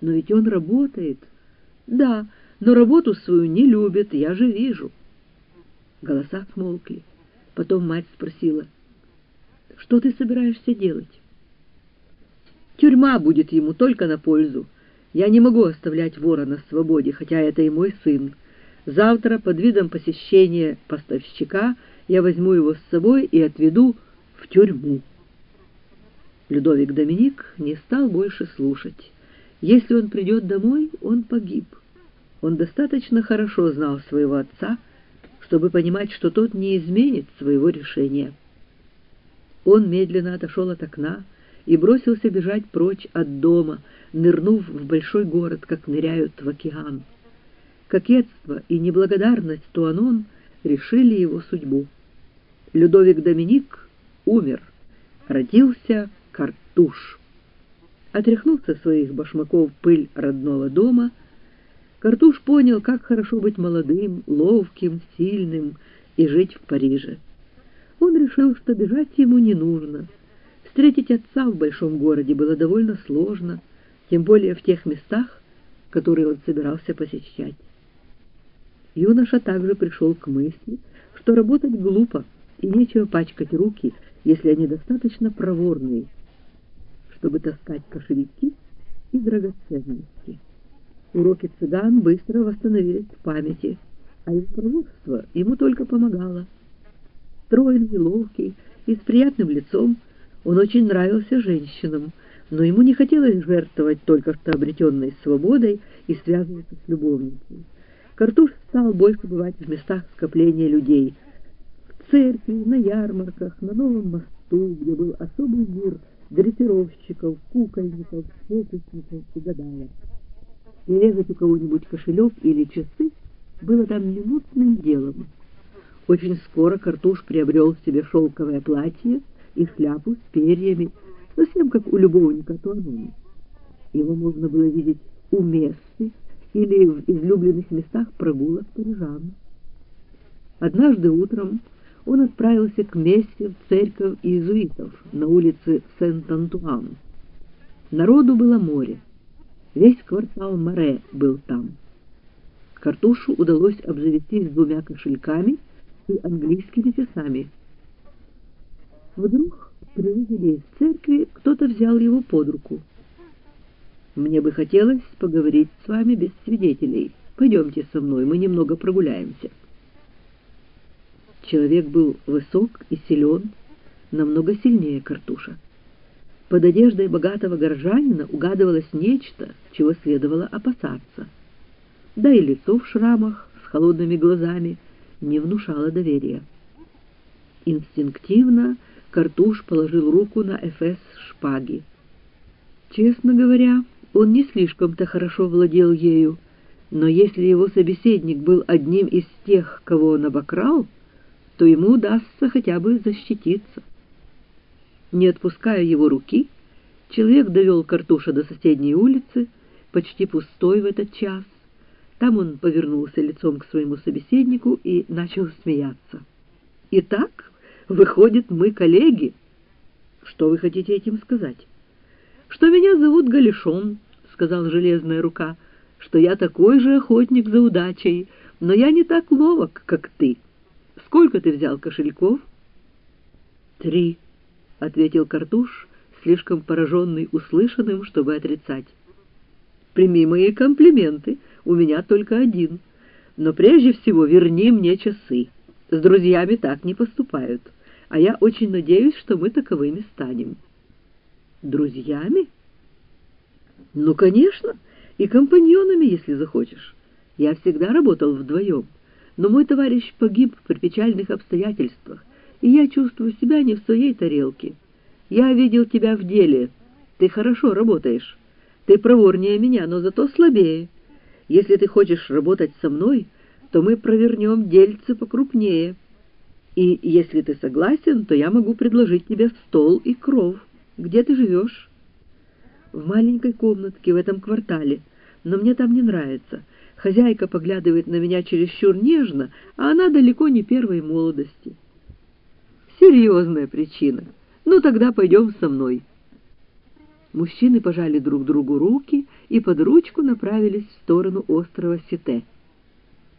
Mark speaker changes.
Speaker 1: Но ведь он работает. Да, но работу свою не любит, я же вижу. Голоса смолкли. Потом мать спросила, что ты собираешься делать? Тюрьма будет ему только на пользу. Я не могу оставлять вора на свободе, хотя это и мой сын. Завтра под видом посещения поставщика я возьму его с собой и отведу в тюрьму. Людовик Доминик не стал больше слушать. Если он придет домой, он погиб. Он достаточно хорошо знал своего отца, чтобы понимать, что тот не изменит своего решения. Он медленно отошел от окна и бросился бежать прочь от дома, нырнув в большой город, как ныряют в океан. Кокетство и неблагодарность Туанон решили его судьбу. Людовик Доминик умер, родился Картуш. Отряхнув со своих башмаков пыль родного дома, Картуш понял, как хорошо быть молодым, ловким, сильным и жить в Париже. Он решил, что бежать ему не нужно. Встретить отца в большом городе было довольно сложно, тем более в тех местах, которые он собирался посещать. Юноша также пришел к мысли, что работать глупо, и нечего пачкать руки, если они достаточно проворные, чтобы таскать кошельки и драгоценности. Уроки цыган быстро восстановились в памяти, а их проворство ему только помогало. Стройный, ловкий и с приятным лицом, он очень нравился женщинам, но ему не хотелось жертвовать только что обретенной свободой и связываться с любовницей. Картуш стал больше бывать в местах скопления людей, в церкви, на ярмарках, на новом мосту, где был особый мир дрессировщиков, кукольников, фокусников и гадалок. И резать у кого-нибудь кошелек или часы было там минутным делом. Очень скоро Картуш приобрел себе шелковое платье и шляпу с перьями, совсем как у любовника Туанона. Его можно было видеть у Мессы или в излюбленных местах прогулок парижан. Однажды утром он отправился к Мессе в церковь иезуитов на улице Сент-Антуан. Народу было море. Весь квартал Море был там. Картушу удалось обзавестись двумя кошельками и английскими часами. Вдруг при выходе из церкви кто-то взял его под руку. «Мне бы хотелось поговорить с вами без свидетелей. Пойдемте со мной, мы немного прогуляемся». Человек был высок и силен, намного сильнее Картуша. Под одеждой богатого горожанина угадывалось нечто, чего следовало опасаться. Да и лицо в шрамах с холодными глазами не внушало доверия. Инстинктивно Картуш положил руку на эфес шпаги. Честно говоря, он не слишком-то хорошо владел ею, но если его собеседник был одним из тех, кого он обокрал, то ему удастся хотя бы защититься. Не отпуская его руки, человек довел Картуша до соседней улицы, почти пустой в этот час. Там он повернулся лицом к своему собеседнику и начал смеяться. «Итак, выходит, мы коллеги?» «Что вы хотите этим сказать?» «Что меня зовут Галишон», — сказал железная рука, — «что я такой же охотник за удачей, но я не так ловок, как ты». Сколько ты взял кошельков? Три, — ответил Картуш, слишком пораженный услышанным, чтобы отрицать. Прими мои комплименты, у меня только один. Но прежде всего верни мне часы. С друзьями так не поступают, а я очень надеюсь, что мы таковыми станем. Друзьями? Ну, конечно, и компаньонами, если захочешь. Я всегда работал вдвоем но мой товарищ погиб при печальных обстоятельствах, и я чувствую себя не в своей тарелке. Я видел тебя в деле. Ты хорошо работаешь. Ты проворнее меня, но зато слабее. Если ты хочешь работать со мной, то мы провернем дельцы покрупнее. И если ты согласен, то я могу предложить тебе стол и кров. Где ты живешь? В маленькой комнатке в этом квартале, но мне там не нравится. Хозяйка поглядывает на меня чересчур нежно, а она далеко не первой молодости. Серьезная причина. Ну, тогда пойдем со мной. Мужчины пожали друг другу руки и под ручку направились в сторону острова Сите.